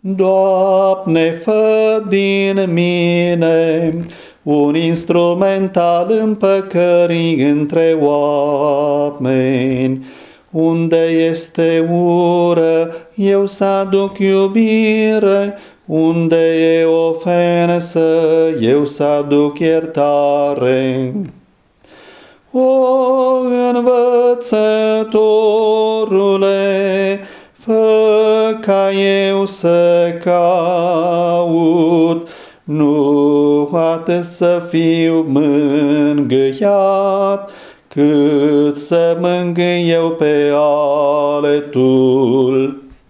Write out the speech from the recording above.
Doamne, fă din mine un instrument al împăcării între oameni. Unde este ură, eu să aduc iubire, unde e ofensă, eu să aduc iertare. O învățătorule, fă ca eu să caut, nu atât să fiu mângâiat, cât să mângâi eu pe aletul